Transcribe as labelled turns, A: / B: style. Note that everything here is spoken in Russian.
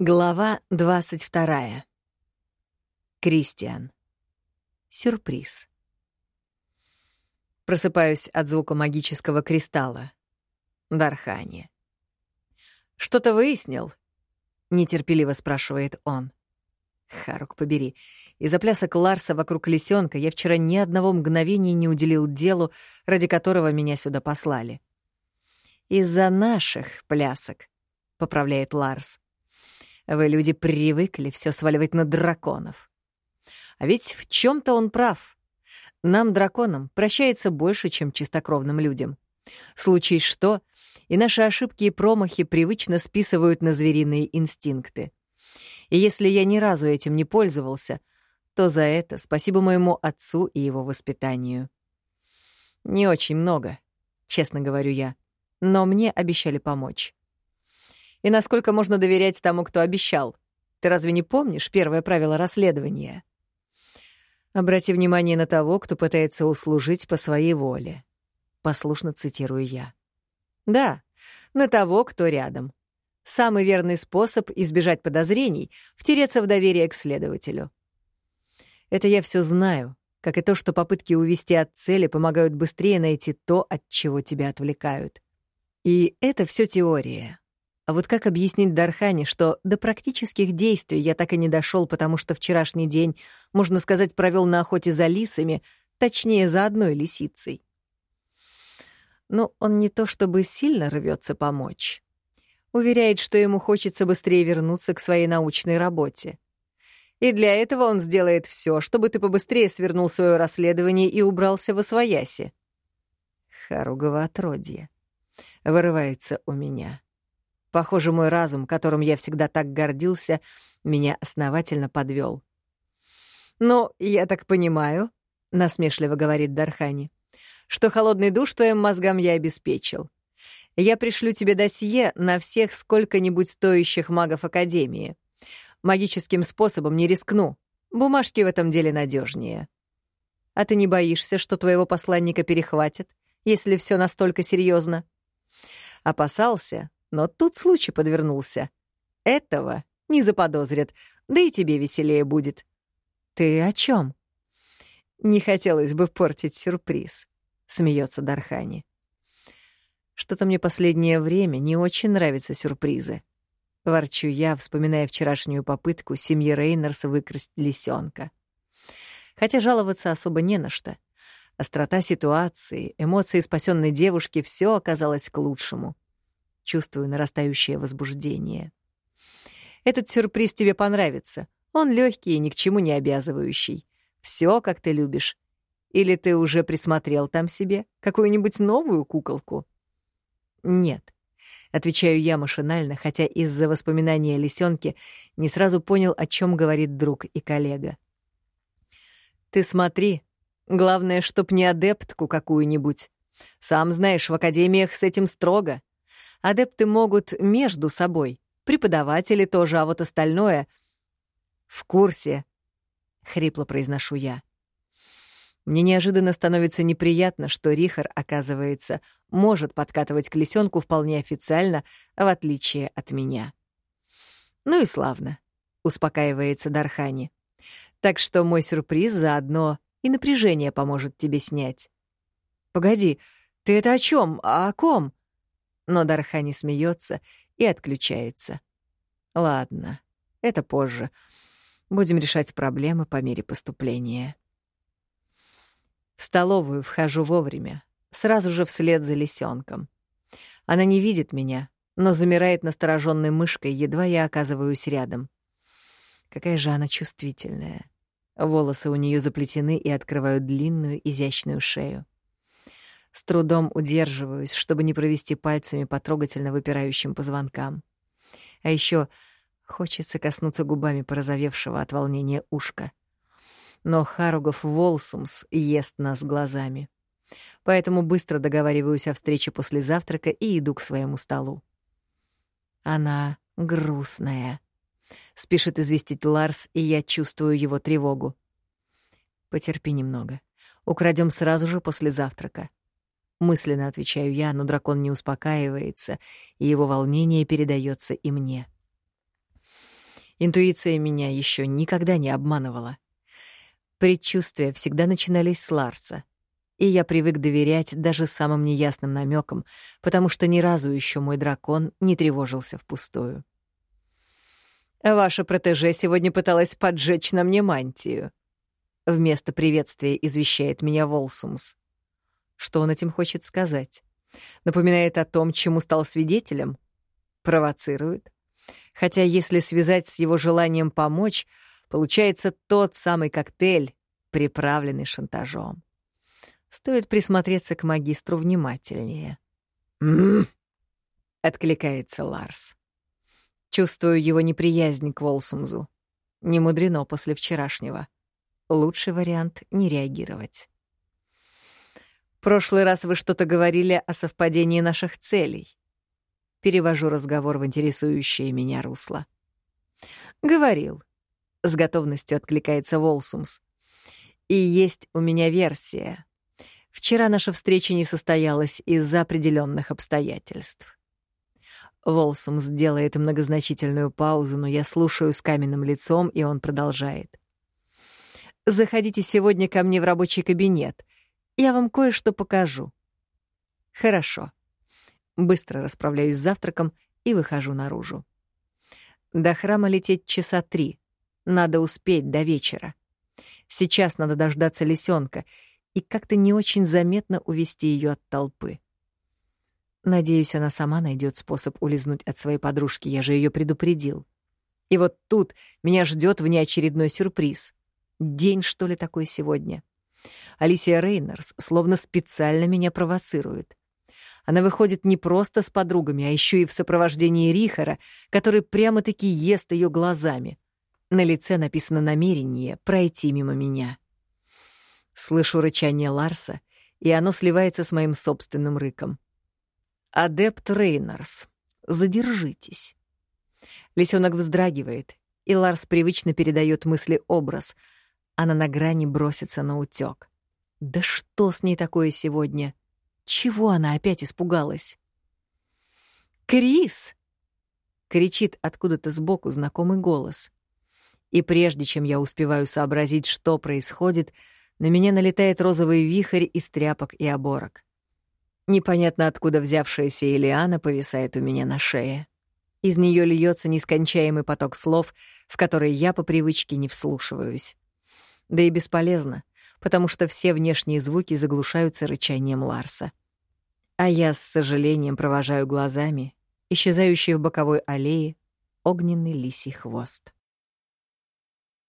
A: Глава 22. Кристиан. Сюрприз. Просыпаюсь от звука магического кристалла. Дархани. «Что-то выяснил?» — нетерпеливо спрашивает он. Харук, побери. Из-за плясок Ларса вокруг лисенка я вчера ни одного мгновения не уделил делу, ради которого меня сюда послали. «Из-за наших плясок», — поправляет Ларс. Вы, люди, привыкли все сваливать на драконов. А ведь в чем то он прав. Нам, драконам, прощается больше, чем чистокровным людям. Случай что, и наши ошибки и промахи привычно списывают на звериные инстинкты. И если я ни разу этим не пользовался, то за это спасибо моему отцу и его воспитанию. Не очень много, честно говорю я, но мне обещали помочь и насколько можно доверять тому, кто обещал. Ты разве не помнишь первое правило расследования? Обрати внимание на того, кто пытается услужить по своей воле. Послушно цитирую я. Да, на того, кто рядом. Самый верный способ избежать подозрений — втереться в доверие к следователю. Это я все знаю, как и то, что попытки увести от цели помогают быстрее найти то, от чего тебя отвлекают. И это все теория. А вот как объяснить Дархане, что до практических действий я так и не дошел, потому что вчерашний день, можно сказать, провел на охоте за лисами, точнее, за одной лисицей? Но он не то чтобы сильно рвется помочь. Уверяет, что ему хочется быстрее вернуться к своей научной работе. И для этого он сделает все, чтобы ты побыстрее свернул свое расследование и убрался во свояси. Харугово отродье. Вырывается у меня. Похоже, мой разум, которым я всегда так гордился, меня основательно подвел. «Ну, я так понимаю», — насмешливо говорит Дархани, «что холодный душ твоим мозгам я обеспечил. Я пришлю тебе досье на всех сколько-нибудь стоящих магов Академии. Магическим способом не рискну. Бумажки в этом деле надежнее. А ты не боишься, что твоего посланника перехватят, если все настолько серьезно? Опасался, но тут случай подвернулся. Этого не заподозрят, да и тебе веселее будет. Ты о чем? Не хотелось бы портить сюрприз, смеется Дархани. Что-то мне последнее время не очень нравятся сюрпризы. Ворчу я, вспоминая вчерашнюю попытку семьи Рейнерс выкрасть лисенка. Хотя жаловаться особо не на что. Острота ситуации, эмоции спасенной девушки — все оказалось к лучшему чувствую нарастающее возбуждение. Этот сюрприз тебе понравится. Он легкий и ни к чему не обязывающий. Все, как ты любишь. Или ты уже присмотрел там себе какую-нибудь новую куколку? Нет. Отвечаю я машинально, хотя из-за воспоминания о лисенке не сразу понял, о чем говорит друг и коллега. Ты смотри. Главное, чтоб не адептку какую-нибудь. Сам знаешь, в академиях с этим строго. Адепты могут между собой, преподаватели тоже, а вот остальное — в курсе, — хрипло произношу я. Мне неожиданно становится неприятно, что Рихар, оказывается, может подкатывать к лисенку вполне официально, в отличие от меня. Ну и славно, — успокаивается Дархани. Так что мой сюрприз заодно и напряжение поможет тебе снять. Погоди, ты это о чем? О ком? Но Дархани смеется и отключается. Ладно, это позже. Будем решать проблемы по мере поступления. В столовую вхожу вовремя, сразу же вслед за лисенком. Она не видит меня, но замирает настороженной мышкой, едва я оказываюсь рядом. Какая же она чувствительная. Волосы у нее заплетены и открывают длинную, изящную шею. С трудом удерживаюсь, чтобы не провести пальцами по трогательно выпирающим позвонкам. А еще хочется коснуться губами порозовевшего от волнения ушка. Но Харугов Волсумс ест нас глазами. Поэтому быстро договариваюсь о встрече после завтрака и иду к своему столу. Она грустная. Спешит известить Ларс, и я чувствую его тревогу. Потерпи немного. Украдем сразу же после завтрака. Мысленно отвечаю я, но дракон не успокаивается, и его волнение передается и мне. Интуиция меня еще никогда не обманывала. Предчувствия всегда начинались с Ларса, и я привык доверять даже самым неясным намекам, потому что ни разу еще мой дракон не тревожился впустую. «Ваша протеже сегодня пыталась поджечь на мне мантию», — вместо приветствия извещает меня Волсумс. Что он этим хочет сказать? Напоминает о том, чему стал свидетелем? Провоцирует? Хотя если связать с его желанием помочь, получается тот самый коктейль, приправленный шантажом. Стоит присмотреться к магистру внимательнее. «М-м-м», откликается Ларс. Чувствую его неприязнь к Волсумзу. Не мудрено после вчерашнего. Лучший вариант — не реагировать. «Прошлый раз вы что-то говорили о совпадении наших целей». Перевожу разговор в интересующее меня русло. «Говорил», — с готовностью откликается Волсумс. «И есть у меня версия. Вчера наша встреча не состоялась из-за определенных обстоятельств. Волсум сделает многозначительную паузу, но я слушаю с каменным лицом, и он продолжает. «Заходите сегодня ко мне в рабочий кабинет. Я вам кое-что покажу». «Хорошо». Быстро расправляюсь с завтраком и выхожу наружу. До храма лететь часа три. Надо успеть до вечера. Сейчас надо дождаться лисенка — и как-то не очень заметно увести ее от толпы. Надеюсь, она сама найдет способ улизнуть от своей подружки, я же ее предупредил. И вот тут меня ждет внеочередной сюрприз. День, что ли, такой сегодня? Алисия Рейнерс словно специально меня провоцирует. Она выходит не просто с подругами, а еще и в сопровождении Рихара, который прямо-таки ест ее глазами. На лице написано намерение пройти мимо меня. Слышу рычание Ларса, и оно сливается с моим собственным рыком. «Адепт Рейнарс, задержитесь». Лисенок вздрагивает, и Ларс привычно передает мысли образ. Она на грани бросится на утёк. Да что с ней такое сегодня? Чего она опять испугалась? «Крис!» — кричит откуда-то сбоку знакомый голос. И прежде чем я успеваю сообразить, что происходит, — на меня налетает розовый вихрь из тряпок и оборок. Непонятно откуда взявшаяся Элиана повисает у меня на шее. Из нее льется нескончаемый поток слов, в которые я по привычке не вслушиваюсь. Да и бесполезно, потому что все внешние звуки заглушаются рычанием Ларса. А я с сожалением провожаю глазами исчезающий в боковой аллее огненный лисий хвост.